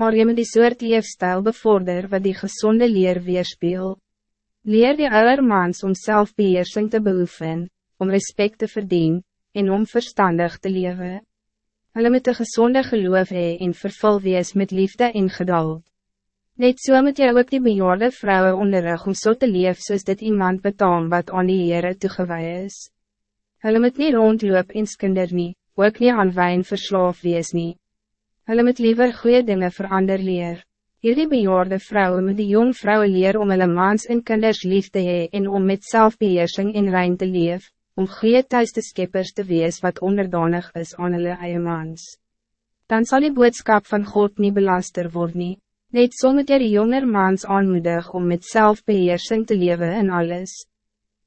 Maar je moet die soort leefstijl bevorder wat die gezonde leer weerspeel. Leer die allermans om zelfbeheersing te beoefen, om respect te verdienen, en om verstandig te leven. Hulle moet een gezonde geloof hee en vervul wees met liefde en geduld. Net so moet jy ook die bejaarde vrouwen onderrig om so te leef soos dit iemand betaam wat aan die Heere toegewaai is. Hulle moet nie rondloop en skinder nie, ook nie aan wijn verslaaf wees nie. Hulle moet liever goede dingen verander leer. Hierdie bejaarde vrouwen moet die jong vrouwen leer om hulle mans en kinders lief te hee en om met zelfbeheersing in rein te leef, om goede thuiste skeppers te wees wat onderdanig is aan hulle eie mans. Dan zal die boodschap van God niet belaster worden. Net so moet jy die jonger mans aanmoedig om met zelfbeheersing te leven in alles.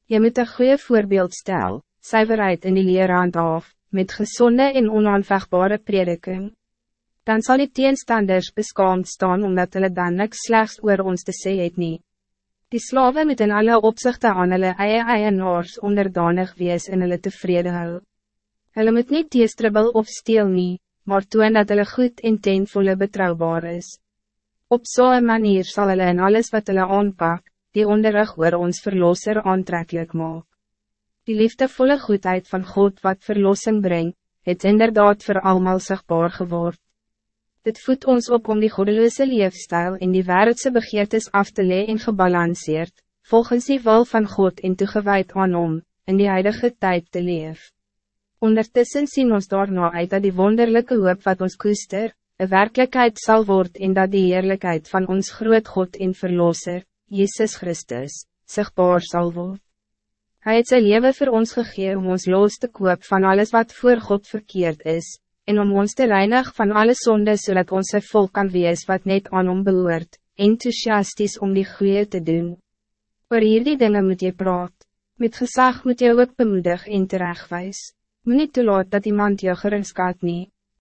Je moet een goede voorbeeld stellen zuiverheid in die leerhand af, met gezonde en onaanvegbare prediking. Dan zal die teenstanders beskaamd staan, omdat hulle dan niks slechts oor ons te sê het nie. Die slaven moet in alle opzichten aan hulle eie eienaars onderdanig wees en hulle tevrede hou. Hulle moet niet teestribbel of steel nie, maar toon dat hulle goed en tenvolle betrouwbaar is. Op zo'n manier zal hulle in alles wat hulle aanpak, die onderrug oor ons verlosser aantrekkelijk maak. Die liefdevolle goedheid van God wat verlossing brengt, het inderdaad voor allemaal zichtbaar geword. Dit voedt ons op om die goddeloze leefstijl in die wereldse begeertes af te leen en gebalanceerd, volgens die wil van God en toegewijd aan om, in die huidige tijd te leef. Ondertussen zien ons daarna uit dat die wonderlijke hoop wat ons koester, een werkelijkheid zal worden en dat die eerlijkheid van ons groot God en Verlosser, Jezus Christus, zichtbaar zal worden. Hij het zijn leven voor ons gegeven om ons los te koop van alles wat voor God verkeerd is, en om ons te reinig van alle zonde zodat ons een volk kan wees wat net aan hom behoort, enthousiastisch om die goede te doen. Voor hierdie dingen moet je praat, met gezag moet je ook bemoedig en terechtwijs, moet niet te laat dat iemand je geringskat niet.